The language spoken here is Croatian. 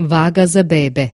Vaga za bebe.